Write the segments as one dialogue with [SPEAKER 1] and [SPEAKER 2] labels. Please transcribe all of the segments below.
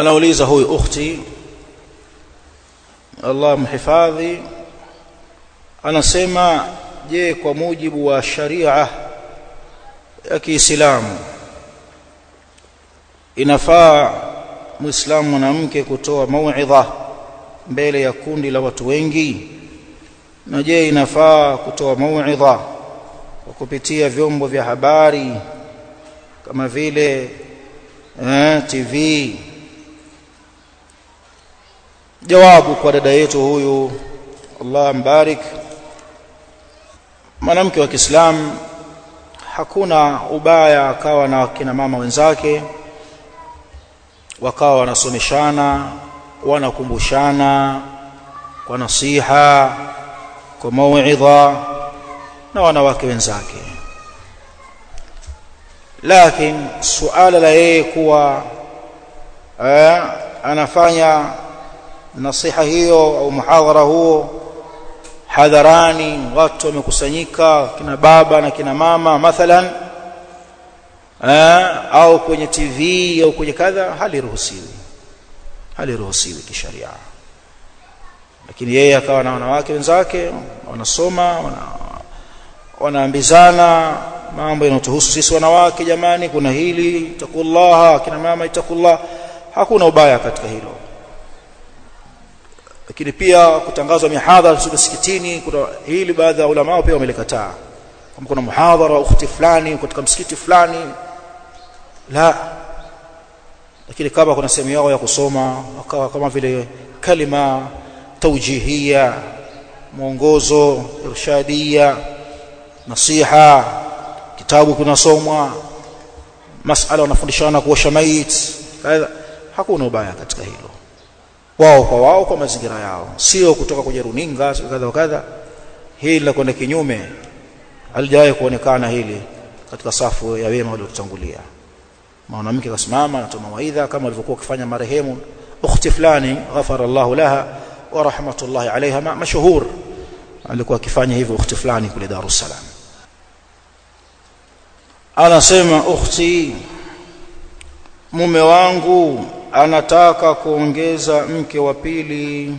[SPEAKER 1] anauliza huyu ukhti Allah mhifadhi anasema je kwa mujibu wa sharia ya Kiislamu inafaa muislamu mwanamke kutoa mauidha mbele ya kundi la watu wengi? Na je inafaa kutoa mauidha kwa kupitia vyombo vya habari kama vile eh, TV jawabu kwa dada yetu huyu. Allah mbarik. Mwanamke wa Kiislamu hakuna ubaya akawa na kina mama wenzake wakawa wanasomeshana wanakumbushana kwa nasiha kwa mauidha na wanawake wenzake. Lakini suala la yeye kuwa eh, anafanya nasiha hiyo au muhadhara huo hadharani watu wamekusanyika kina baba na kina mama mathalan aa, au kwenye TV au kwenye kadha haliruhusiwi. Haliruhusiwi kisharia. Lakini yeye akawa na wanawake wenzake wanasoma wana, wanaambizana mambo yanayotuhusu sisi wanawake jamani kuna hili itakullaha kina mama itakullah hakuna ubaya katika hilo lakini pia kutangazwa mihadhara msikitini kuna hili baadhi ya ulama pia wamelikataa. Kama kuna muhadhara wa ukhti fulani katika msikiti fulani. La. Lakini kama kuna sehemu yao ya kusoma wakawa kama vile kalima taujihia mwongozo irshadia nasiha kitabu kunasomwa masala wanafundishana kuosha maiti hakuna ubaya katika hilo wao kwa wao kwa mazingira yao. sio kutoka kwenye runinga kadha kadha. Hili la kwenda kinyume halijawahi kuonekana hili katika safu ya wema waliotangulia mwanamke kasimama anatoa mawaidha kama alivyokuwa akifanya marehemu ukhti fulani ghafara Allahu laha wa rahmatullahi alaiha mashuhur. Alikuwa akifanya hivyo ukhti fulani kule Dar es Salaam anasema ukhti mume wangu anataka kuongeza mke wa pili.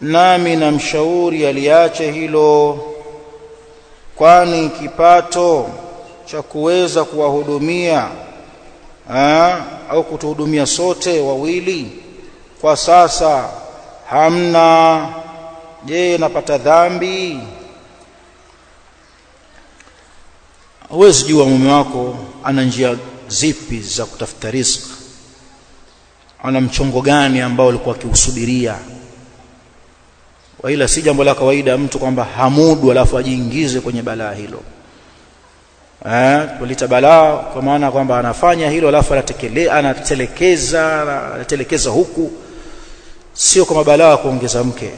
[SPEAKER 1] Nami namshauri aliache hilo kwani kipato cha kuweza kuwahudumia au kutuhudumia sote wawili kwa sasa hamna. Je napata dhambi? Huwezi jua mume wako ana njia zipi za kutafuta riziki ana mchongo gani ambao alikuwa akiusubiria? Ila si jambo la kawaida mtu kwamba hamudu alafu ajiingize kwenye balaa hilo. Eh kulita balaa kwa maana kwamba anafanya hilo alafu anatelekeza anatelekeza huku. Sio kama balaa kuongeza mke.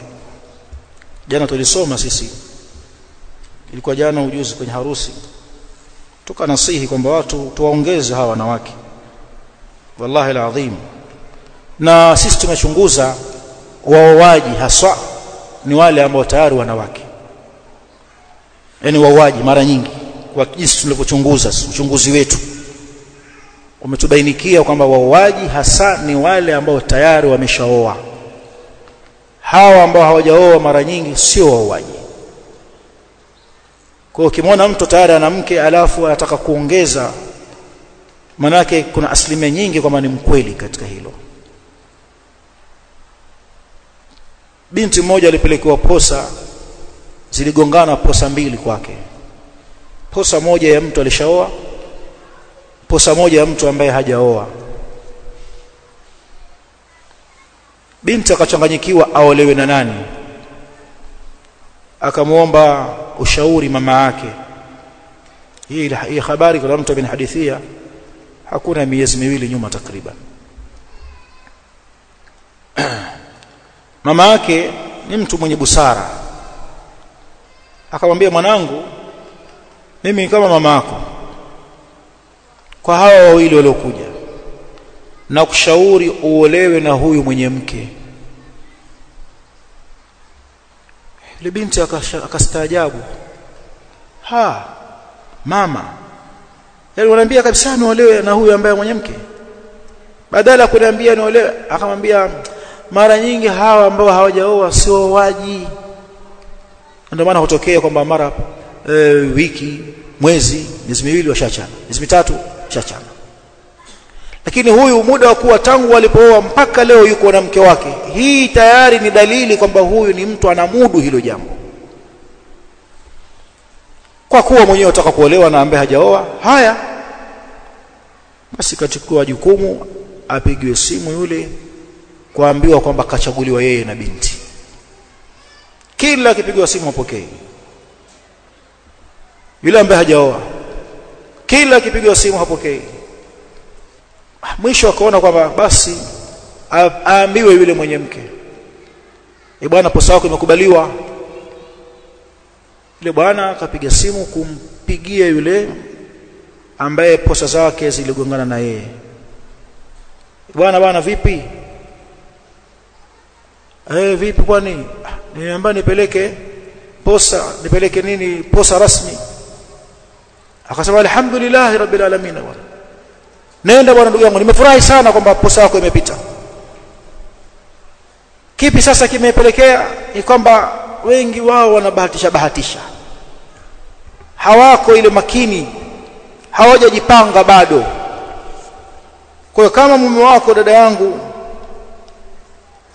[SPEAKER 1] Jana tulisoma sisi. Ilikuwa jana ujuzi kwenye harusi. Tukanasihi kwamba watu tuwaongeze hawa wanawake. Wallahi alazim na sisi tumechunguza waoaji haswa ni wale ambao tayari wanawake. Yani waowaji mara nyingi kwa jinsi tulivyochunguza uchunguzi wetu umetubainikia kwamba waowaji hasa ni wale ambao tayari wameshaoa. Hawa ambao hawajaoa mara nyingi sio waowaji kwa ukimwona mtu tayari ana mke alafu anataka kuongeza manake kuna asilimia nyingi kwamba ni mkweli katika hilo binti mmoja alipelekewa posa ziligongana posa mbili kwake. Posa moja ya mtu alishaoa posa moja ya mtu ambaye hajaoa. Binti akachanganyikiwa aolewe na nani? Akamwomba ushauri mama yake. Hii hii habari kwa mtu amenihadithia hakuna miezi miwili nyuma takriban mama yake ni mtu mwenye busara. Akamwambia mwanangu mimi kama mama yako kwa hawa wawili waliokuja na kushauri uolewe na huyu mwenye mke. Ile binti akastaajabu. Ha mama yale wanaambia kabisa niolewe na huyu ambaye mwenye mke? Badala ya kuniambia niolewe akamwambia mara nyingi hawa ambao hawajaoa sio waji ndio maana hutokea kwamba mara e, wiki mwezi miezi miwili washachana miezi mitatu washachana. Lakini huyu muda wa kuwa tangu walipooa mpaka leo yuko na mke wake. Hii tayari ni dalili kwamba huyu ni mtu anamudu hilo jambo. Kwa kuwa mwenyewe utaka kuolewa na ambaye hajaoa haya. Basi kachukua jukumu apigiwe simu yule kuambiwa kwamba kachaguliwa yeye na binti. Kila akipigwa simu apokee yule ambaye hajaoa kila akipigwa simu hapokei. Mwisho akaona kwamba basi aambiwe yule mwenye mke. E bwana posa yako imekubaliwa. Yule bwana akapiga simu kumpigia yule ambaye posa zake ziligongana na yeye. Bwana bwana vipi eh vipi kwani? Niambia nipeleke posa nipeleke nini posa rasmi. Akasema alhamdulillah rabbil alamin bwana. Nenda bwana ndugu yangu nimefurahi sana kwamba posa yako imepita. Kipi sasa kimepelekea? Ni kwamba wengi wao wanabahatisha bahatisha. Hawako ile makini hawajajipanga bado. Kwa kama mume wako dada yangu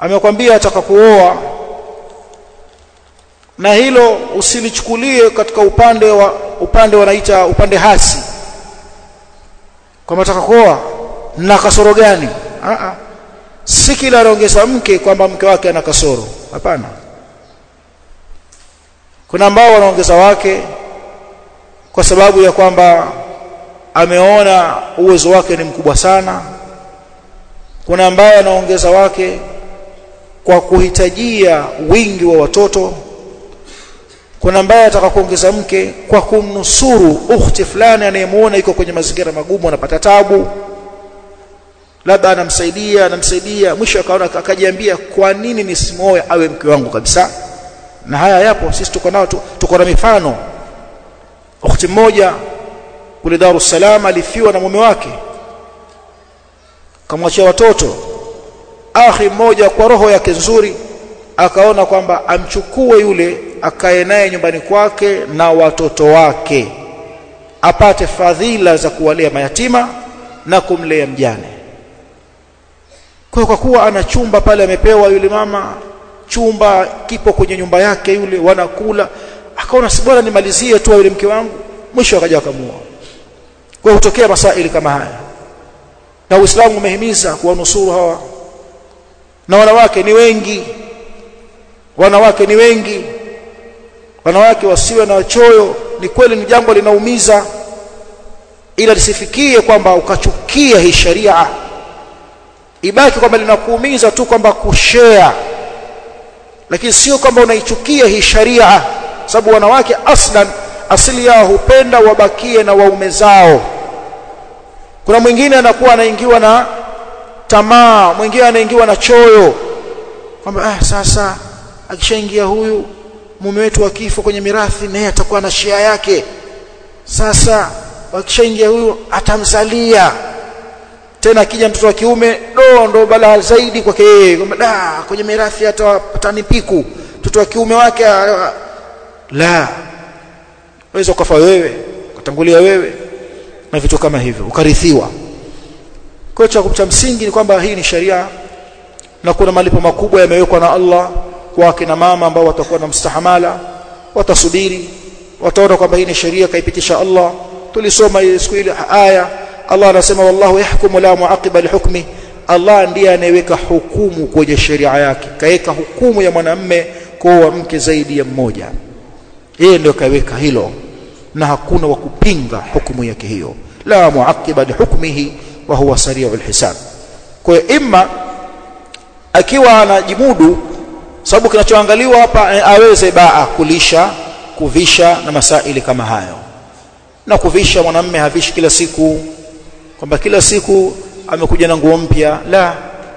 [SPEAKER 1] amekwambia atakakuoa na hilo usilichukulie katika upande wa upande wanaita upande hasi. Kwamba atakakuoa na kasoro gani? A a si kila anaongeza mke kwamba mke wake ana kasoro. Hapana. Kuna ambao wanaongeza wake kwa sababu ya kwamba ameona uwezo wake ni mkubwa sana. Kuna ambaye anaongeza wake kwa kuhitajia wingi wa watoto kuna ambaye ataka kuongeza mke kwa kumnusuru ukhti fulani anayemuona iko kwenye mazingira magumu anapata tabu labda anamsaidia anamsaidia mwisho akaona akajiambia kwa nini nisimoe awe mke wangu kabisa? Na haya yapo sisi tuko nao tuko na mifano. Ukhti mmoja kule Dar es Salaam alifiwa na mume wake kamwachia watoto akhi mmoja kwa roho yake nzuri akaona kwamba amchukue yule akae naye nyumbani kwake na watoto wake apate fadhila za kuwalea mayatima na kumlea mjane. Kwa kwa kuwa ana chumba pale amepewa yule mama chumba kipo kwenye nyumba yake yule wanakula akaona si bora nimalizie tu yule mke wangu mwisho akaja akamua. Kwa hutokea masaili kama haya. Na Uislamu umehimiza kuwanusuru hawa na wanawake ni wengi. Wanawake ni wengi. Wanawake wasiwe na wachoyo ni kweli ni jambo linaumiza. Ila lisifikie kwamba ukachukia hii sharia. Ibaki kwamba linakuumiza tu kwamba kushea lakini sio kwamba unaichukia hii sharia. Sababu wanawake aslan asili yao hupenda wabakie na waume zao. Kuna mwingine anakuwa anaingiwa na tamaa mwingine anaingiwa na choyo. Kwamba ah sasa akishaingia huyu mume wetu akifa kwenye mirathi naye atakuwa na shia yake. Sasa akishaingia huyu atamzalia. Tena akija mtoto wa kiume do ndo balaa zaidi kwake yeye. Kwamba da kwenye mirathi atapata nipiku mtoto wa kiume wake la waweza ukafa wewe ukatangulia wewe. Na vitu kama hivyo ukarithiwa kwa cha cha msingi ni kwamba hii ni sharia na kuna malipo makubwa yamewekwa na Allah kwa akina mama ambao watakuwa na mstahamala watasubiri wataona kwamba hii ni sheria kaipitisha Allah. Tulisoma siku ile aya Allah anasema wallahu yahkumu la muaqiba lihukmi Allah ndiye anayeweka hukumu kwenye sheria yake kaweka hukumu ya mwanamme kuoa mke zaidi ya mmoja. Yeye ndio kaweka hilo na hakuna wa kupinga hukumu yake hiyo. La muaqiba lihukmihi wa huwa sari'ul hisab. Kwa hiyo imma akiwa anajimudu sababu kinachoangaliwa hapa aweze baa kulisha kuvisha na masaili kama hayo. Na kuvisha mwanamme havishi kila siku kwamba kila siku amekuja na nguo mpya. La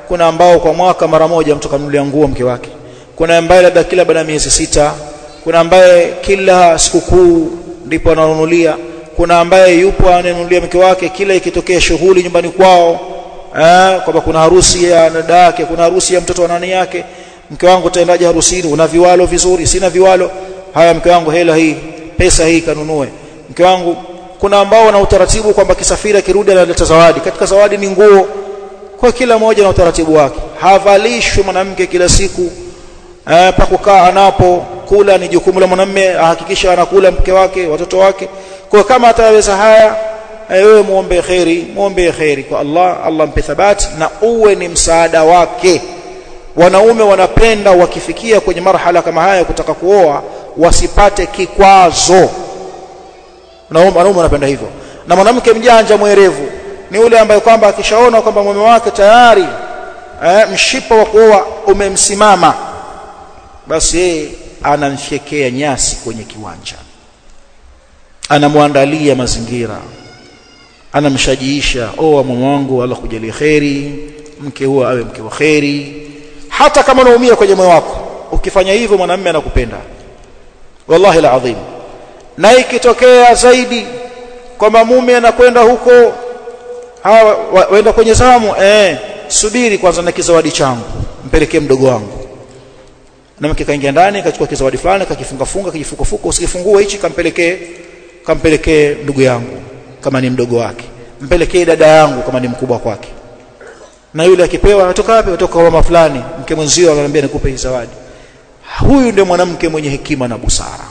[SPEAKER 1] kuna ambao kwa mwaka mara moja mtu kanunulia nguo mke wake. Kuna ambaye labda kila baada ya miezi sita kuna ambaye kila sikukuu ndipo ananunulia kuna ambaye yupo ananunulia mke wake kila ikitokea shughuli nyumbani kwao eh kwamba kuna harusi ya dada yake kuna harusi ya mtoto wa nani yake mke wangu utaendaje harusini? Una viwalo vizuri? Sina viwalo. Haya mke wangu hela hii pesa hii kanunue. Mke wangu kuna ambao na utaratibu kwamba kisafiri akirudi analeta zawadi. Katika zawadi ni nguo. Kwa kila mmoja na utaratibu wake. Havalishwi mwanamke kila siku eh, pa kukaa anapo kula ni jukumu la mwanamume ahakikisha anakula mke wake watoto wake kwa kama ataweza haya wewe muombe khairi muombe khairi kwa Allah Allah mpe thabati na uwe ni msaada wake. Wanaume wanapenda wakifikia kwenye marhala kama haya kutaka kuoa wasipate kikwazo. Wanaume wanapenda hivyo. Na mwanamke mjanja mwerevu ni ule ambaye kwamba akishaona kwamba mume wake tayari eh, mshipa wa kuoa umemsimama basi yeye anamfyekea nyasi kwenye kiwanja anamwandalia mazingira. Anamshajiisha oa mume wangu Allah kujalie kheri mke huwa awe mke wa kheri. Hata kama unaumia kwenye moyo wako ukifanya hivyo mwanamume anakupenda. Wallahi alazim. Na ikitokea zaidi kwamba mume anakwenda huko hawa waenda kwenye zamu eh subiri kwanza na kizawadi changu mpelekee mdogo wangu. Na mke kaingia ndani kachukua kizawadi fulani kakifunga funga kijifuko fuko usikifungue hichi kampelekee kampelekee ndugu yangu kama ni mdogo wake. Mpelekee dada yangu kama ni mkubwa kwake. Na yule akipewa anatoka wapi? Anatoka kwa mama fulani mke mwenzio anamwambia nikupe hii zawadi. Huyu ndio mwanamke mwenye hekima na busara.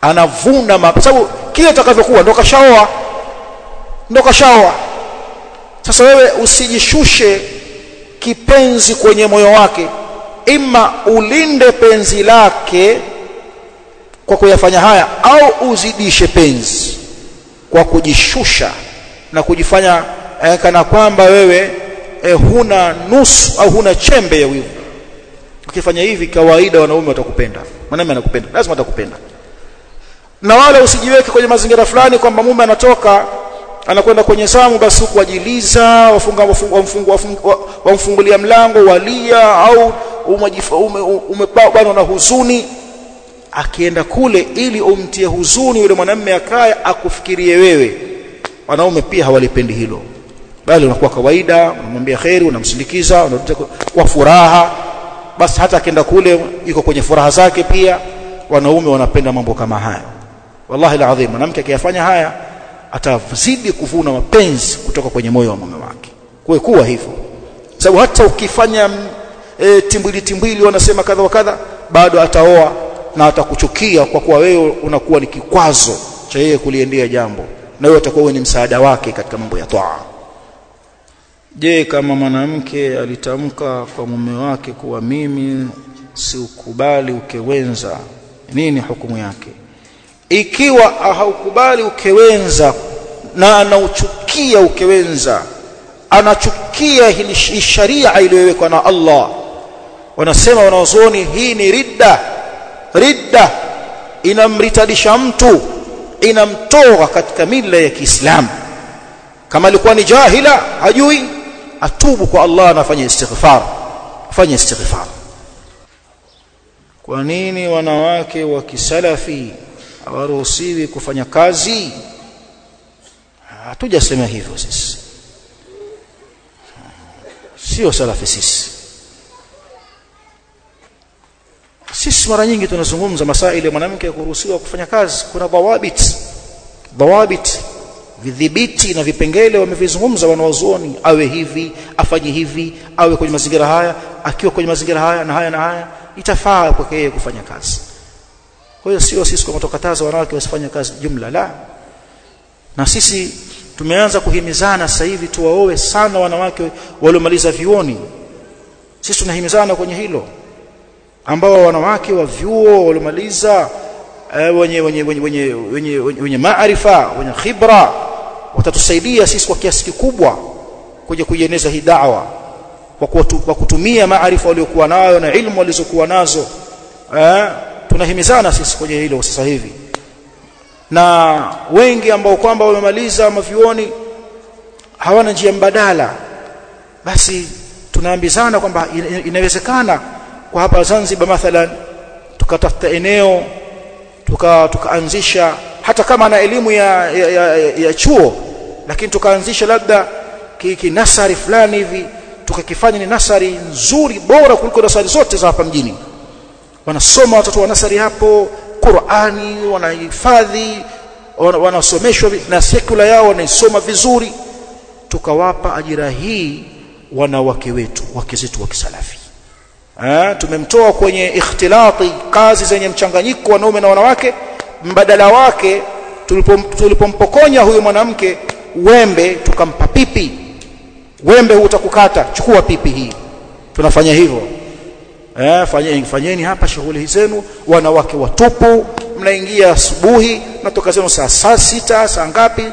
[SPEAKER 1] Anavuna kwa sababu kile atakavyokuwa ndo kashaoa ndo kashaoa sasa wewe usijishushe kipenzi kwenye moyo wake ima ulinde penzi lake kwa kuyafanya haya au uzidishe penzi kwa kujishusha na kujifanya eh, kana kwamba wewe eh, huna nusu au huna chembe ya wivu. Ukifanya hivi kawaida wanaume watakupenda. Mwanamume anakupenda. Lazima atakupenda. Na wala usijiweke kwenye mazingira fulani kwamba mume anatoka anakwenda kwenye samu basi kuajiliza wafunga wamfungulia mlango walia au umebanwa na huzuni akienda kule ili umtie huzuni yule mwanamume akaye akufikirie wewe. Wanaume pia hawalipendi hilo. Bali unakuwa kawaida unamwambia kheri unamsindikiza unarudi kwa furaha. Basi hata akienda kule iko kwenye furaha zake pia. Wanaume wanapenda mambo kama haya. Wallahi alazim mwanamke akiyafanya haya atazidi kuvuna mapenzi kutoka kwenye moyo wa mume wake. Kwa kuwa hivyo. Sababu hata ukifanya e, timbwili timbwili wanasema kadha wa kadha bado ataoa na atakuchukia kwa kuwa wewe unakuwa ni kikwazo cha yeye kuliendea jambo na wewe utakuwa ni msaada wake katika mambo ya toa je kama mwanamke alitamka kwa mume wake kuwa mimi siukubali ukewenza nini hukumu yake? Ikiwa haukubali ukewenza na anauchukia ukewenza anachukia hili sharia iliyowekwa na Allah wanasema wanaozoni hii ni ridda ridda inamritadisha mtu inamtoa katika mila ya Kiislamu. Kama alikuwa ni jahila hajui atubu kwa Allah na afanye istighfar afanye istighfar. Kwa nini wanawake wa kisalafi hawaruhusiwi kufanya kazi? Hatujasema hivyo sisi. Sio salafi sisi sisi mara nyingi tunazungumza masaili ya mwanamke kuruhusiwa kufanya kazi. Kuna dawabit. Dawabit. Vidhibiti na vipengele wamevizungumza wanawazuoni. Awe hivi afanye hivi awe kwenye mazingira haya akiwa kwenye mazingira haya na haya na haya. Itafaa kwake yeye kufanya kazi. Kwa hiyo sio sisi tukataza wanawake wasifanye kazi jumla la. Na sisi tumeanza kuhimizana sasa hivi tuwaoe sana wanawake waliomaliza vioni sisi tunahimizana kwenye hilo ambao wanawake wa vyuo waliomaliza eh, wenye wenye wenye wenye wenye, wenye, maarifa wenye khibra watatusaidia sisi kwa kiasi kikubwa kuja kuieneza hii da'wa kwa, kwa kutumia maarifa waliokuwa nayo na ilmu walizokuwa nazo. Eh, tunahimizana sisi kwenye hilo sasa hivi. Na wengi ambao kwamba wamemaliza mavyuoni hawana njia mbadala basi tunaambizana kwamba inawezekana kwa hapa Zanzibar mathalan tukatafuta eneo tuka tukaanzisha hata kama na elimu ya, ya, ya, ya chuo lakini tukaanzisha labda kinasari nasari fulani hivi tukakifanya ni nasari nzuri bora kuliko nasari zote za hapa mjini. Wanasoma watoto wa nasari hapo Qur'ani wanahifadhi wanasomeshwa na sekula yao wanaisoma vizuri. Tukawapa ajira hii wanawake wetu wake zetu wa kisalafi tumemtoa kwenye ikhtilati kazi zenye mchanganyiko wanaume na wanawake. Mbadala wake tulipompokonya huyu mwanamke wembe tukampa pipi. Wembe utakukata chukua pipi hii. Tunafanya hivyo. Eh fanyeni fanyeni hapa shughuli zenu. Wanawake watupu mnaingia asubuhi natoka zenu saa saa sita saa ngapi?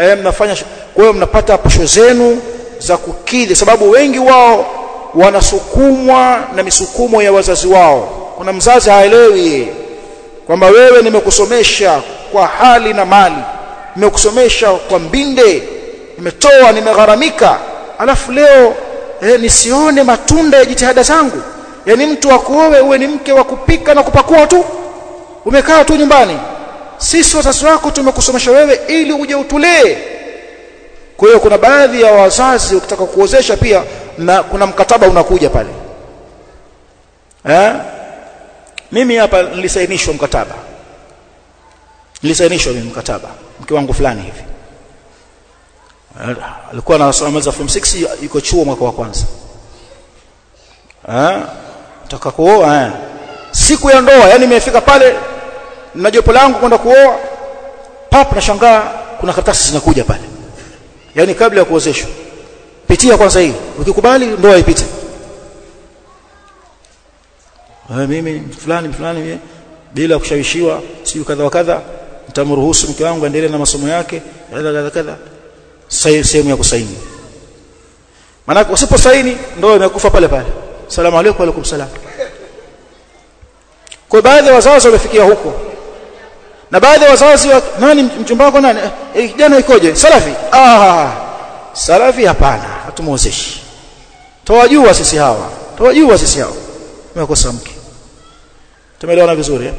[SPEAKER 1] Eh mnafanya kwa hiyo mnapata posho zenu za kukidhi sababu wengi wao wanasukumwa na misukumo ya wazazi wao. Kuna mzazi haelewi kwamba wewe nimekusomesha kwa hali na mali nimekusomesha kwa mbinde nimetoa nimegharamika alafu leo eh, nisione matunda ya jitihada zangu. Yani mtu akuoe uwe ni mke wa kupika na kupakua tu. Umekaa tu nyumbani. Sisi wazazi wako tumekusomesha wewe ili uje utulee. Kwa hiyo kuna baadhi ya wazazi ukitaka kuozesha pia na kuna mkataba unakuja pale. Eh mimi hapa nilisainishwa mkataba. Nilisainishwa mimi mkataba mke wangu fulani hivi. Alikuwa anasoma form 6 yuko chuo mwaka wa kwanza. Eh nataka kuoa eh. Siku ya ndoa yani nimefika pale na jopo langu kwenda kuoa. Pap nashangaa kuna karatasi zinakuja pale. Yani kabla ya kuozeshwa pitia kwanza hii. Ukikubali ndoa ipite. Eh mimi fulani fulani bila kushawishiwa si kadha kadha nitamruhusu mke wangu aendelee na masomo yake kadha kadha. Kadha sehemu ya kusaini. Maana usipo saini ndoa imekufa pale pale. Salamu alaykum wa alaykum salam. Kwa baadhi ya wazazi wamefikia huko. Na baadhi ya wazazi wa, nani mchumba wako nani? Kijana kijana ikoje? Salafi. Ah salafi hapana hatumuozeshi tawajua sisi hawa. Tawajua sisi hawa. Umekosa mke. Tumeelewana vizuri.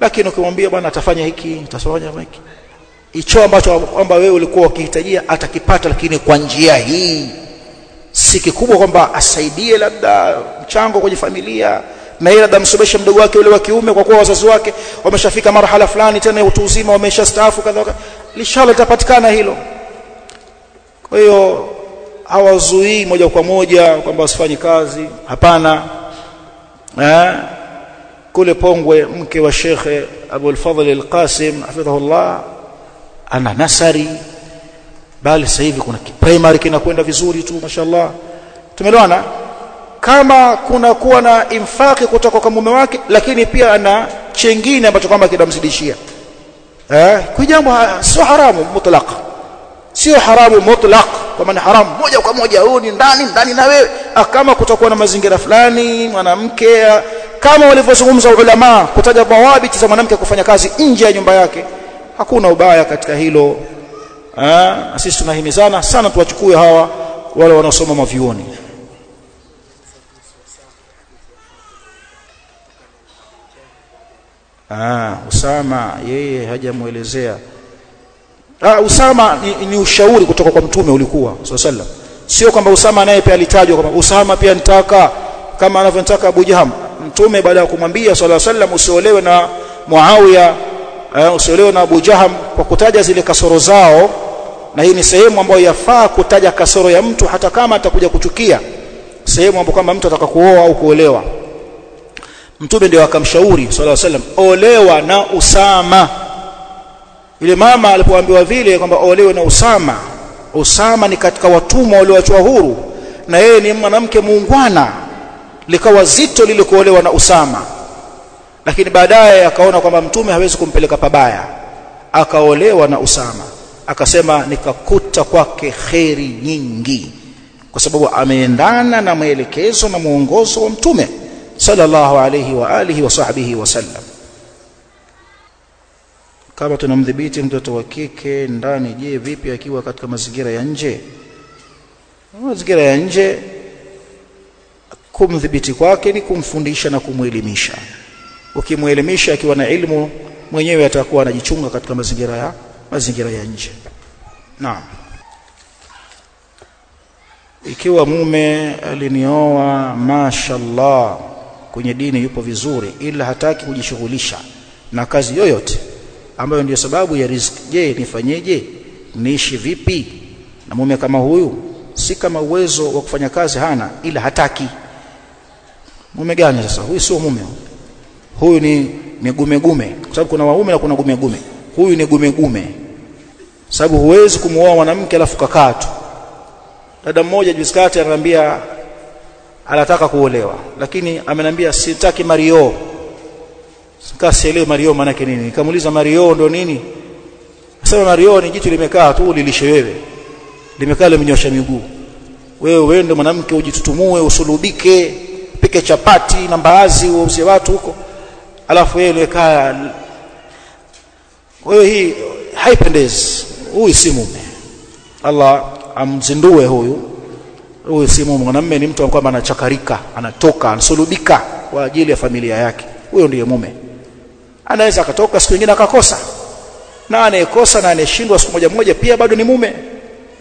[SPEAKER 1] Lakini ukimwambia bwana atafanya hiki atafanya hiki. Hicho ambacho kwamba wewe ulikuwa ukihitajia atakipata lakini kwa njia hii. Si kikubwa kwamba asaidie labda mchango kwenye familia na yeye labda mdogo wake ule wa kiume kwa kuwa wazazi wake wameshafika marhala fulani tena utu uzima wameshastaafu kadha lishala itapatikana hilo. Kwa hiyo hawazuii moja kwa moja kwamba wasifanye kazi. Hapana. Eh? Kule Pongwe mke wa Shekhe Abul Fadhil Al-Qasim hafidhahullah ana nasari. Bali sasa hivi kuna primary kinakwenda vizuri tu mashallah. Tumeelewana? Kama kuna kuwa na infaki kutoka kwa mume wake lakini pia ana chengine ambacho kwamba kinamzidishia. Eh? Kwa jambo sio haramu mutlaq. Sio haramu mutlaq kwa maana haramu moja kwa moja huyu ni ndani ndani na wewe. Kama kutakuwa na mazingira fulani mwanamke kama walivyozungumza ulama kutaja mawabiti za mwanamke kufanya kazi nje ya nyumba yake hakuna ubaya katika hilo. Ah sisi tunahimizana sana tuwachukue hawa wale wanaosoma mavioni ah Usama yeye hajamuelezea ah Usama ni, ni ushauri kutoka kwa mtume ulikuwa sallallahu sio kwamba Usama naye pia alitajwa kwamba Usama pia nitaka kama anavyotaka Abu Jaham mtume baada ya kumwambia sallallahu alaihi wasallam usiolewe na Muawiya uh, usiolewe na Abu Jaham kwa kutaja zile kasoro zao na hii ni sehemu ambayo yafaa kutaja kasoro ya mtu hata kama atakuja kuchukia sehemu ambapo kama mtu ataka kuoa au kuolewa. Mtume ndio akamshauri sallallahu alaihi wasallam olewa na Usama yule mama alipoambiwa vile kwamba olewe na Usama Usama ni katika watumwa walioachwa huru na yeye ni mwanamke muungwana likawa zito lile kuolewa na Usama. Lakini baadaye akaona kwamba mtume hawezi kumpeleka pabaya akaolewa na Usama. Akasema nikakuta kwake kheri nyingi kwa sababu ameendana na maelekezo na muongozo wa mtume sallallahu alayhi wa alihi wa sahbihi wasallam kama tunamdhibiti mtoto wa kike ndani je vipi akiwa katika mazingira ya nje? Mazingira ya nje kumdhibiti kwake ni kumfundisha na kumwelimisha. Ukimwelimisha akiwa na ilmu mwenyewe atakuwa anajichunga katika mazingira ya mazingira ya nje. Naam. Ikiwa mume alinioa mashallah kwenye dini yupo vizuri ila hataki kujishughulisha na kazi yoyote ambayo ndiyo sababu ya riziki. Je nifanyeje? Niishi vipi? Na mume kama huyu si kama uwezo wa kufanya kazi hana ila hataki. Mume gani sasa? Huyu sio mume. Huyu ni ni gumegume kwa sababu kuna waume na kuna gumegume. Huyu ni gumegume. Sababu huwezi kumuoa mwanamke alafu kakaa tu. Dada mmoja juzi kati anataka kuolewa. Lakini amenambia sitaki mario sikasielewe mario maana yake nini? Nikamuuliza mario ndo nini? Sasa mario ni jitu limekaa tu lilishe wewe. Limekaa limenyosha miguu. Wewe uende mwanamke ujitutumue usulubike. Pike chapati na mbaazi uuze watu huko. Alafu wewe ulikaa wewe hii haipendezi. Huyu si mume. Allah amzindue huyu. Huyu si mume. Mwanamume ni mtu kwamba anachakarika anatoka anasulubika kwa ajili ya familia yake. Huyo ndiye mume anaweza akatoka siku nyingine akakosa. Na anayekosa na anayeshindwa siku moja moja pia bado ni mume.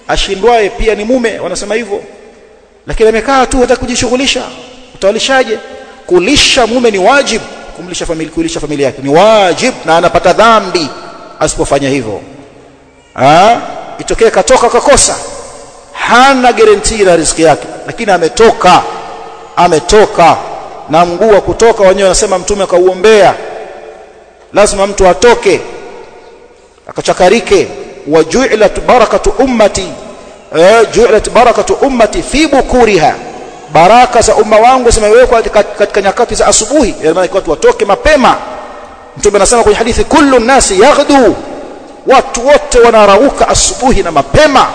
[SPEAKER 1] Ashindwae pia ni mume wanasema hivyo. Lakini amekaa tu hata kujishughulisha. Utawalishaje? Kulisha mume ni wajibu kumlisha familia kulisha familia yake ni wajibu na anapata dhambi asipofanya hivyo. Ah itokee katoka kakosa. Hana guarantee na riziki yake. Lakini ametoka. Ametoka. Na mguu wa kutoka wenyewe anasema mtume akauombea lazima mtu atoke akachakarike. Waju'ilat barakatu ummati eh ju'ilat barakatu ummati fi bukuriha. Baraka za umma wangu zimewekwa katika nyakati za asubuhi. Yaani watu watoke mapema. Mtume anasema kwenye hadithi kullu nasi yaghdu. Watu wote wanarauka asubuhi na mapema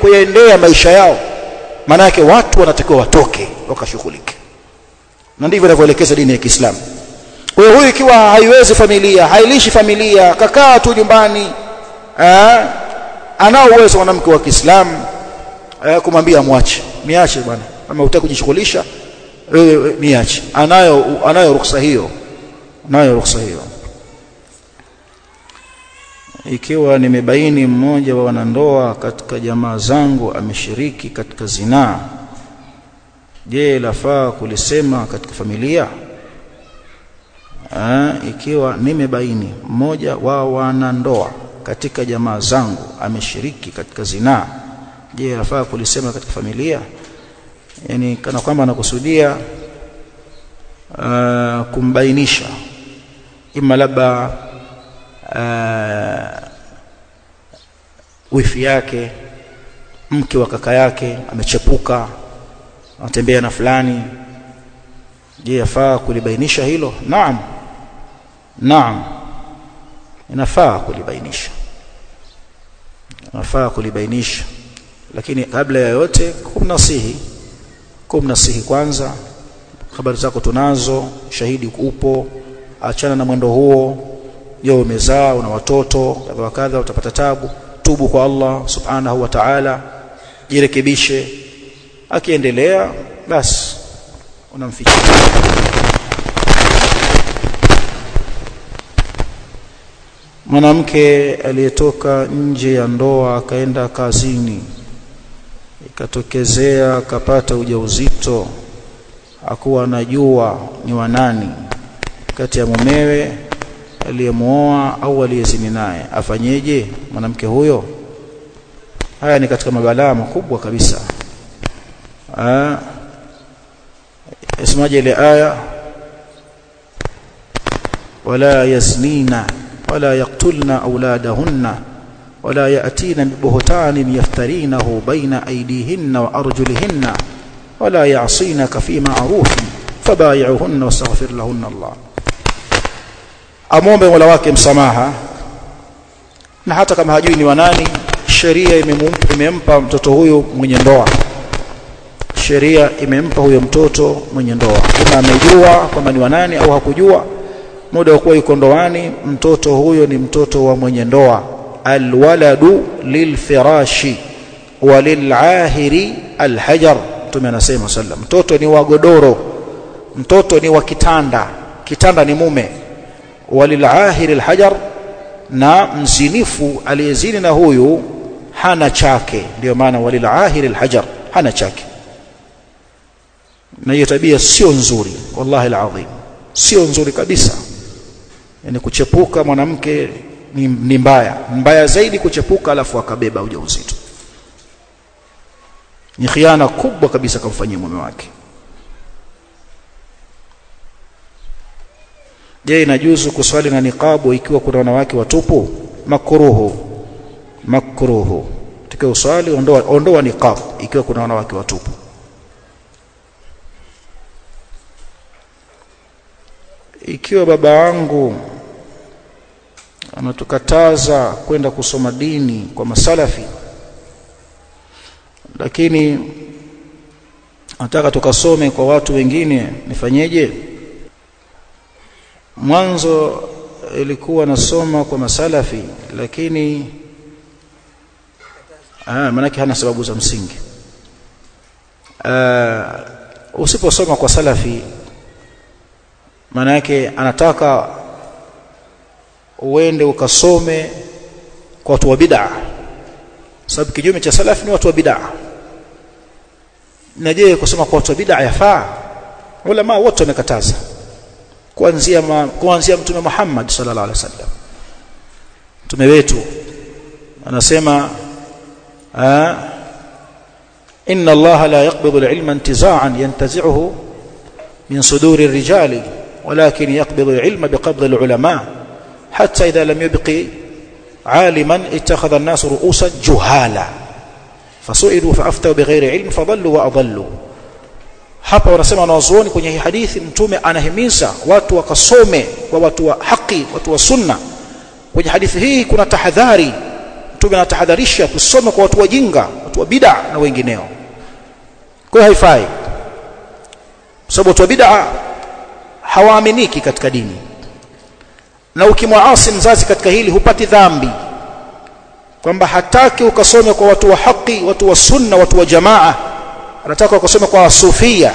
[SPEAKER 1] kuendea maisha yao. Maana yake watu wanatakiwa watoke wakashughulike. Na ndivyo inavyoelekeza dini ya Kiislamu kwa hiyo huyu ikiwa haiwezi familia hailishi familia kakaa tu nyumbani anao uwezo mwanamke wa Kiislamu kumwambia mwache niache bwana. Kama utaki kujishughulisha wewe niache anayo anayo ruhusa hiyo anayo ruhusa hiyo. Ikiwa nimebaini mmoja wa wanandoa katika jamaa zangu ameshiriki katika zinaa je lafaa kulisema katika familia Aa, ikiwa nimebaini mmoja wa wanandoa katika jamaa zangu ameshiriki katika zinaa je yafaa kulisema katika familia? Yani kana kwamba anakusudia uh, kumbainisha. Ima labda uh, wifi yake mke wa kaka yake amechepuka anatembea na fulani. Je yafaa kulibainisha hilo? Naam naam. Inafaa kulibainisha. Inafaa kulibainisha. Lakini kabla ya yote kumnasihi. Kumnasihi kwanza. Habari zako tunazo. Shahidi upo. Achana na mwendo huo. Yo umezaa? Una watoto? Kadha wa kadha utapata tabu. Tubu kwa Allah subhanahu wa ta'ala. Jirekebishe. Akiendelea basi unamfikia mwanamke aliyetoka nje ya ndoa akaenda kazini ikatokezea akapata ujauzito akuwa anajua ni wanani kati ya mumewe aliyemwoa au aliyezini naye afanyeje mwanamke huyo? Haya ni katika mabalaa makubwa kabisa. Ah ile aya? Wala yasnina wala yaqtulna auladahunna ولا يأتين ببهتان يفترينه بين أيديهن وأرجلهن ولا يعصينك في معروف فبايعهن واستغفر لهن الله amwombe Mola wake msamaha na hata kama hajui ni wanani sheria imempa mtoto huyo mwenye ndoa sheria imempa huyo mtoto mwenye ndoa kama amejua kwamba ni wanani au hakujua muda wa kuwa yuko ndoani mtoto huyo ni mtoto wa mwenye ndoa. Alwaladu lilfirashi walilahiri alhajar. Mtume anasema sallam mtoto ni wa godoro mtoto ni wa kitanda kitanda ni mume. Walilahiri alhajar na mzinifu aliyezini na huyu hana chake. Ndio maana walilahiri alhajar hana chake. Na hiyo tabia sio nzuri wallahi alazim sio nzuri kabisa yani kuchepuka mwanamke ni, ni mbaya. Mbaya zaidi kuchepuka alafu akabeba ujauzito. Ni khiana kubwa kabisa kamfanyia mume wake. Je inajuzu kuswali na niqabu ikiwa kuna wanawake watupu? Makruhu. Makruhu. Tukiwa uswali ondoa ondoa niqab ikiwa kuna wanawake watupu. Ikiwa baba yangu anatukataza kwenda kusoma dini kwa masalafi. Lakini nataka tukasome kwa watu wengine nifanyeje? Mwanzo ilikuwa nasoma kwa masalafi lakini ah manake hana sababu za msingi. Uh, usiposoma kwa salafi manake anataka uende ukasome kwa watu wa bid'a. Sababu kinyume cha salafi ni watu wa bid'a. Na je kusoma kwa watu wa bid'a yafaa? Ulama wote wamekataza. Kuanzia ma, kuanzia mtume Muhammad sallallahu alaihi wasallam. Mtume wetu anasema aa, inna allaha la yaqbidu al-ilma intiza'an yantazi'uhu min suduri ar-rijali walakin yaqbidu al-ilma biqabdi al-ulama' حتى إذا لم يبق عالما اتخذ الناس رؤوسا جهالا فسئلوا فأفتوا بغير علم فضلوا وأضلوا hapa wanasema wanawazuoni kwenye hii hadithi mtume anahimiza watu wakasome kwa watu wa haki watu wa sunna kwenye hadithi hii kuna tahadhari mtume anatahadharisha tusome kwa watu wajinga watu wa bid'a na wengineo kwa hiyo haifai kwa sababu watu wa bid'a hawaaminiki katika dini na ukimwaasi mzazi katika hili hupati dhambi. Kwamba hataki ukasome kwa watu wa haki watu wa sunna watu wa jamaa. Anataka ukasome kwa wasufia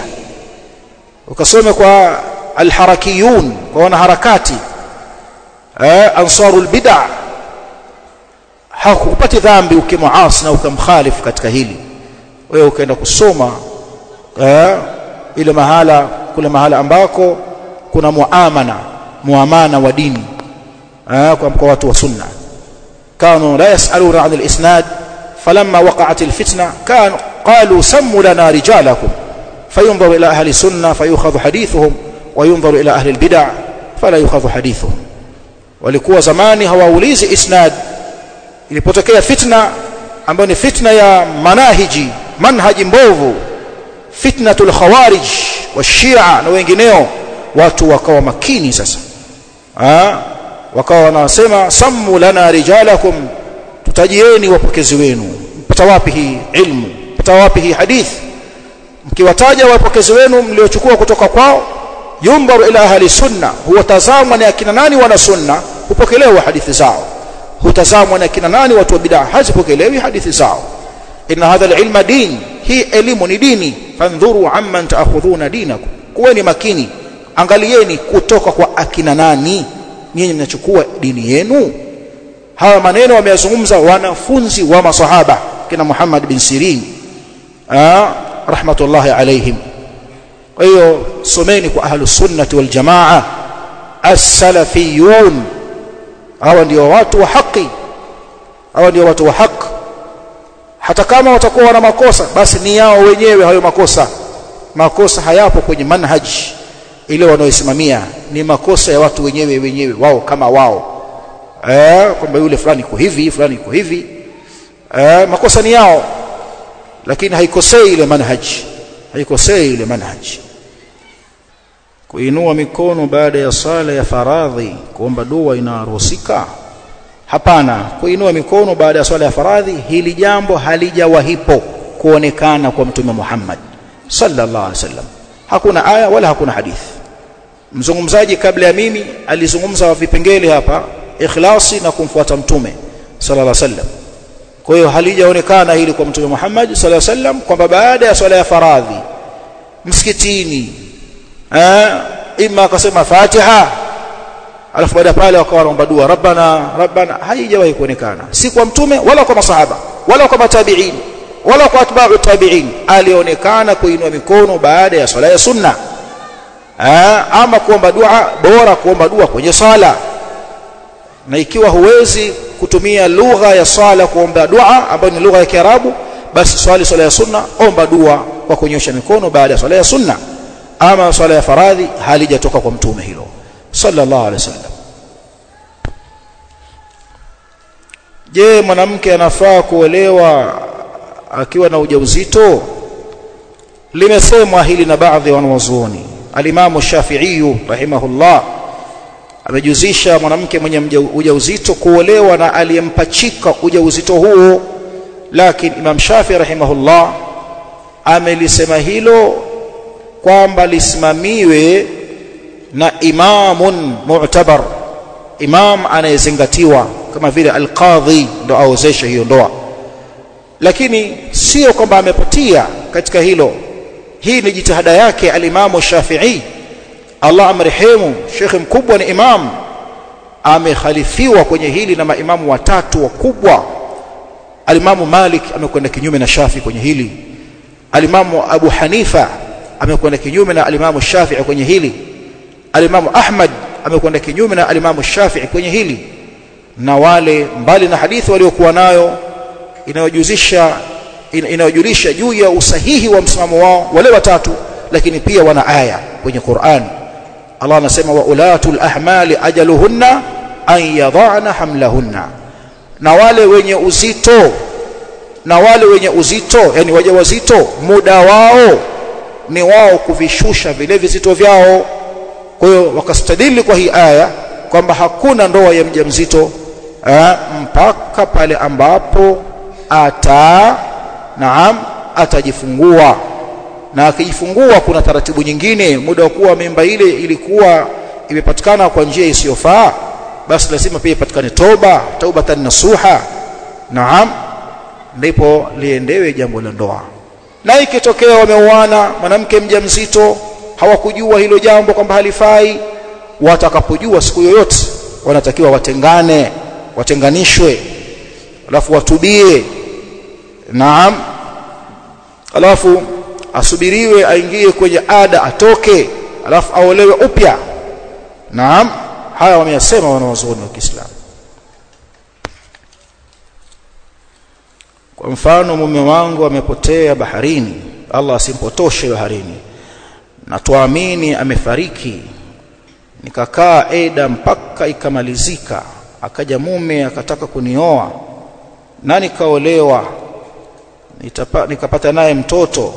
[SPEAKER 1] ukasome kwa alharakiyun kwa wanaharakati. Eh, ansarul bid'a hakupati dhambi ukimwaasi na ukamkhalifu katika hili. Wewe ukaenda kusoma eh, ile mahala kule mahala ambako kuna muamana muamana wa dini eh, kwa, kwa watu wa sunna kanu la yasaluna an alisnad falamma waqa'at alfitna kanu qalu sammu lana rijalakum fayunظر الى اهل السنه فيؤخذ حديثهم وينظر الى اهل البدع فلا يؤخذ حديثهم walikuwa zamani hawaulizi isnad ilipotokea fitna ambayo ni fitna ya manahiji manhaji mbovu fitnatul khawarij wa shia na wengineo watu wakawa makini sasa wakawa wanasema sammu lana rijalakum. Tutajieni wapokezi wenu. Mpata wapi hii ilmu? Mpata wapi hii hadithi? Mkiwataja wapokezi wenu mliochukua kutoka kwao yumbaru ila ahli sunna. Huwatazamwa ni akina nani wana sunna? Hupokelewa hadithi zao. Hutazamwa na akina nani watu wa bid'a? Hazipokelewi hadithi zao. Inna hadha alilma din. Hii elimu ni dini. Fandhuru amman taakhudhuna dinakum. Kuweni makini angalieni kutoka kwa akina nani? Nyinyi mnachukua dini yenu? Hawa maneno wameyazungumza wanafunzi wa masahaba kina Muhammad bin Sirin ah rahmatullahi alaihim kwa hiyo someni kwa ahlus sunnati wal jamaa as-salafiyun. Hawa ndio watu wa haki. Hawa ndio watu wa haki hata kama watakuwa wana makosa basi ni yao wenyewe hayo makosa. Makosa hayapo kwenye manhaji ile wanaoisimamia ni makosa ya watu wenyewe wenyewe wao kama wao. Eh kwamba yule fulani iko hivi fulani iko hivi. Eh makosa ni yao. Lakini haikosei ile manhaji haikosei ile manhaji kuinua mikono baada ya sala ya faradhi kuomba dua inaruhusika? Hapana. Kuinua mikono baada ya swala ya faradhi hili jambo halijawahipo kuonekana kwa mtume Muhammad sallallahu alaihi wasallam. Hakuna aya wala hakuna hadithi mzungumzaji kabla ya mimi alizungumza vipengele hapa ikhlasi na kumfuata mtume sallallahu alaihi wasallam. Kwa hiyo halijaonekana hili kwa mtume Muhammad sallallahu alaihi wasallam kwamba baada ya swala ya faradhi msikitini eh ima akasema Fatiha alafu baada pale wakawa wanaomba dua rabbana rabbana haijawahi kuonekana. Si kwa mtume wala kwa masahaba wala kwa matabiini wala kwa atba'u tabi'in. Alionekana kuinua mikono baada ya swala ya sunna Ama kuomba dua bora kuomba dua kwenye sala. Na ikiwa huwezi kutumia lugha ya sala kuomba dua ambayo ni lugha ya Kiarabu basi swali swala ya sunna omba dua kwa kunyosha mikono baada ya swala ya sunna. Ama swala ya faradhi halijatoka kwa mtume hilo. Sallallahu alaihi wasallam je mwanamke anafaa kuolewa akiwa na ujauzito? Limesemwa hili na baadhi ya wanawazuoni alimamu shafiiyu rahimahullah amejuzisha mwanamke mwenye ujauzito kuolewa na aliyempachika ujauzito huo. Lakini imam shafi rahimahullah amelisema hilo kwamba lisimamiwe na imamun mu'tabar imam anayezingatiwa kama vile alqadhi ndo awezeshe hiyo ndoa. Lakini sio kwamba amepatia katika hilo hii ni jitihada yake alimamu shafi'i. Allah amrehemu shekhe mkubwa ni imam. Amekhalifiwa kwenye hili na maimamu watatu wakubwa. Alimamu Malik amekwenda kinyume na Shafi kwenye hili. Alimamu Abu Hanifa amekwenda kinyume na alimamu Shafi'i kwenye hili. Alimamu Ahmad amekwenda kinyume na alimamu Shafi'i kwenye hili. Na wale mbali na hadithi waliokuwa nayo inayojuzisha inayojulisha juu ya usahihi wa msimamo wao wale watatu lakini pia wana aya kwenye Qur'an. Allah anasema wa ulatul ahmali ajaluhunna an yadhana hamlahunna. Na wale wenye uzito na wale wenye uzito yani wajawazito muda wao ni wao kuvishusha vile vizito vyao. Kwa hiyo wakastadili kwa hii aya kwamba hakuna ndoa ya mjamzito mpaka pale ambapo ata naam atajifungua. Na akijifungua kuna taratibu nyingine. Muda wa kuwa mimba ile ilikuwa imepatikana kwa njia isiyofaa basi lazima pia ipatikane toba taubatan nasuha. Naam ndipo liendewe jambo la ndoa. Na ikitokea wameuana mwanamke mjamzito hawakujua hilo jambo kwamba halifai watakapojua siku yoyote wanatakiwa watengane watenganishwe alafu watubie naam. Alafu asubiriwe aingie kwenye ada atoke alafu aolewe upya. Naam. Haya wameyasema wanawazuoni wa Kiislamu. Kwa mfano mume wangu amepotea baharini. Allah asimpotoshe baharini. Na tuamini amefariki. Nikakaa eda mpaka ikamalizika. Akaja mume akataka kunioa. Na nikaolewa nikapata naye mtoto.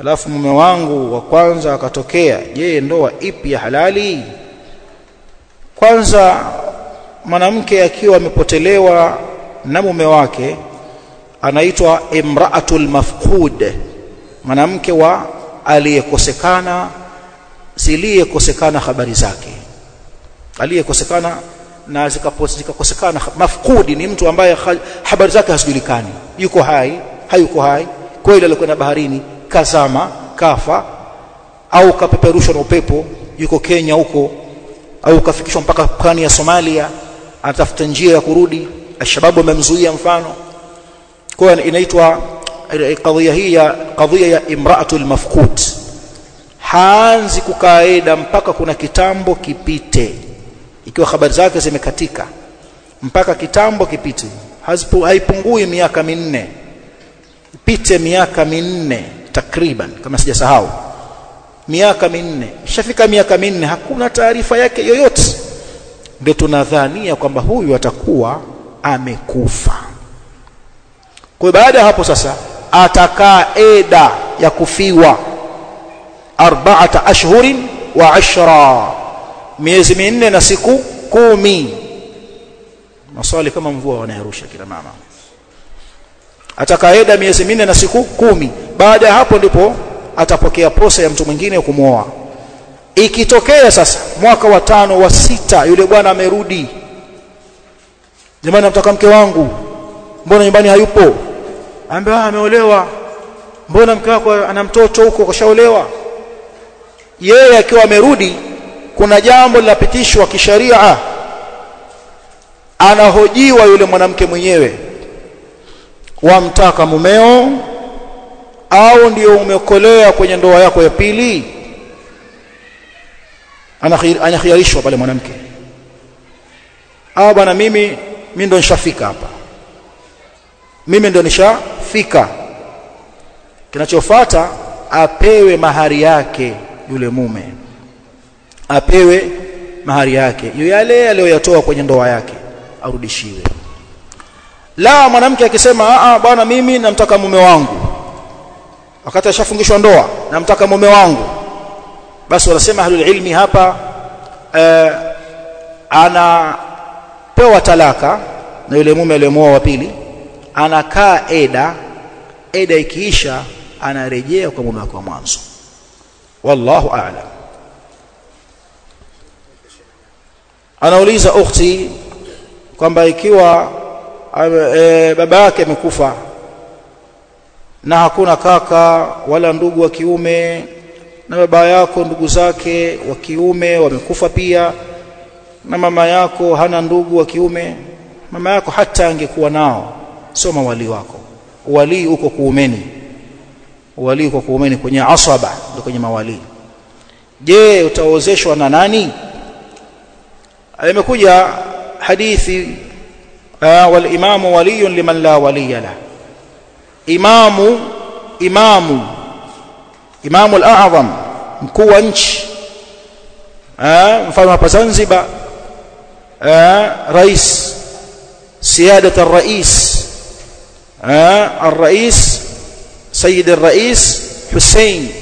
[SPEAKER 1] Alafu mume wangu wa kwanza akatokea je ndoa ipi ya halali? Kwanza mwanamke akiwa amepotelewa na mume wake anaitwa imraatul mafqud mwanamke wa aliyekosekana ziliyekosekana habari zake. Aliyekosekana na zikakosekana mafqudi ni mtu ambaye habari zake hazijulikani. Yuko hai hayuko hai. Kweli alikwenda baharini kazama kafa au kapeperushwa na upepo yuko Kenya huko au kafikishwa mpaka pwani ya Somalia anatafuta njia ya kurudi. Ashababu amemzuia mfano. Kwa inaitwa kadhia hii ya kadhia ya imraatul mafqud haanzi kukaida mpaka kuna kitambo kipite. Ikiwa habari zake zimekatika mpaka kitambo kipite. Haipungui miaka minne pite miaka minne takriban kama sijasahau. Miaka minne. Ishafika miaka minne hakuna taarifa yake yoyote. Ndio tunadhania kwamba huyu atakuwa amekufa. Kwa baada ya hapo sasa atakaa eda ya kufiwa arba'ata ashhurin wa ashra. Miezi minne na siku kumi. Maswali kama mvua wanayarusha kila mama atakaeda miezi minne na siku kumi. Baada ya hapo ndipo atapokea posa ya mtu mwingine kumwoa ikitokea sasa mwaka wa tano wa sita yule bwana amerudi. Jamani namtaka mke wangu. Mbona nyumbani hayupo? Ambaye ameolewa. Mbona mke wako ana mtoto huko kashaolewa yeye akiwa amerudi kuna jambo linapitishwa kisharia. Anahojiwa yule mwanamke mwenyewe wamtaka mumeo au ndio umekolea kwenye ndoa yako ya pili? Anakhiarishwa pale mwanamke. Au bwana mimi mimi ndo nishafika hapa. Mimi ndo nishafika. Kinachofuata apewe mahari yake yule mume. Apewe mahari yake. Yale aliyoyatoa kwenye ndoa yake arudishiwe la mwanamke akisema a bwana mimi namtaka mume wangu. Wakati ashafungishwa ndoa namtaka mume wangu. Basi wanasema ahlul ilmi hapa eh, anapewa talaka na yule mume aliyemuoa wa pili anakaa eda eda ikiisha anarejea kwa mume wake wa mwanzo. Wallahu a'lam. Anauliza ukhti kwamba ikiwa e, baba yake amekufa. Na hakuna kaka wala ndugu wa kiume na baba yako ndugu zake wa kiume wamekufa pia na mama yako hana ndugu wa kiume mama yako hata angekuwa nao sio mawali wako. Wali uko kuumeni. Wali uko kuumeni kwenye asaba ndio kwenye mawali. Je utaozeshwa na nani? Imekuja hadithi والإمام ولي لمن لا ولي له. إمام إمام إمام الأعظم مكوانش مفالما بزنزبا رئيس سيادة الرئيس الرئيس سيد الرئيس حسين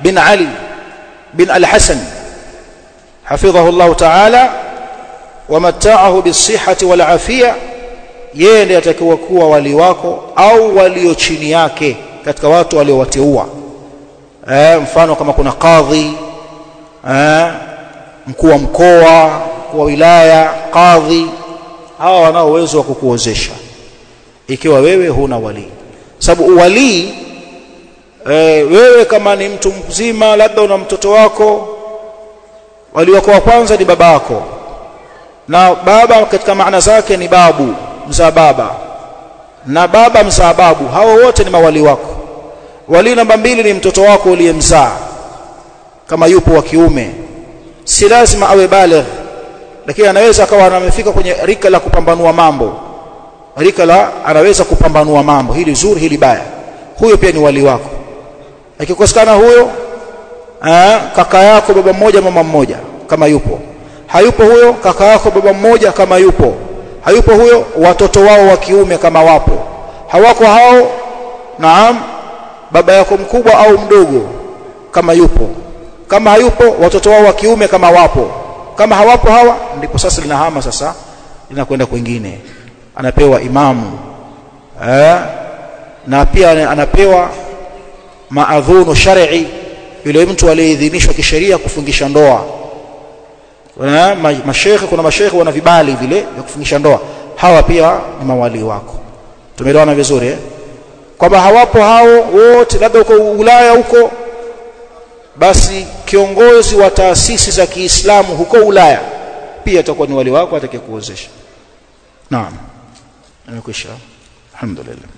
[SPEAKER 1] بن علي بن الحسن. حفظه الله تعالى. wamataahu bisihhati wal afia yeye ndiye atakiwa kuwa wali wako au walio chini yake katika watu waliowateua. Eh, mfano kama kuna kadhi eh, mkuu wa mkoa mkuu wa wilaya kadhi hawa wanao uwezo wa kukuozesha. Ikiwa wewe huna walii. Sababu wali e, eh, wewe kama ni mtu mzima labda una mtoto wako wali wako wa kwanza ni babako na baba katika maana zake ni babu mzaa baba. Na baba mzaa babu hao wote ni mawali wako. Wali namba mbili ni mtoto wako uliyemzaa kama yupo wa kiume. Si lazima awe baligh lakini anaweza akawa amefika kwenye rika la kupambanua mambo. Rika la anaweza kupambanua mambo hili zuri hili baya. Huyo pia ni wali wako. Akikosekana huyo aa, kaka yako baba mmoja mama mmoja kama yupo hayupo huyo kaka yako baba mmoja kama yupo. Hayupo huyo watoto wao wa kiume kama wapo. Hawako hao naam baba yako mkubwa au mdogo kama yupo. Kama hayupo watoto wao wa kiume kama wapo. Kama hawapo hawa ndipo sasa linahama sasa linakwenda kwingine. Anapewa imamu eh, na pia anapewa maadhunu shar'i. Yule mtu aliyeidhinishwa kisheria kufungisha ndoa eh, mashehe kuna mashekhe wana vibali vile vya kufungisha ndoa. Hawa pia ni mawali wako. Tumeelewana vizuri eh? kwamba hawapo hao wote labda uko Ulaya huko basi kiongozi wa taasisi za Kiislamu huko Ulaya pia atakuwa ni wali wako atakayekuozesha. Naam. Nimekwisha. Alhamdulillah.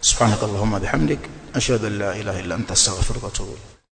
[SPEAKER 1] Subhanakallahumma bihamdik. Ashhadu an la ilaha illa anta astaghfiruka wa atubu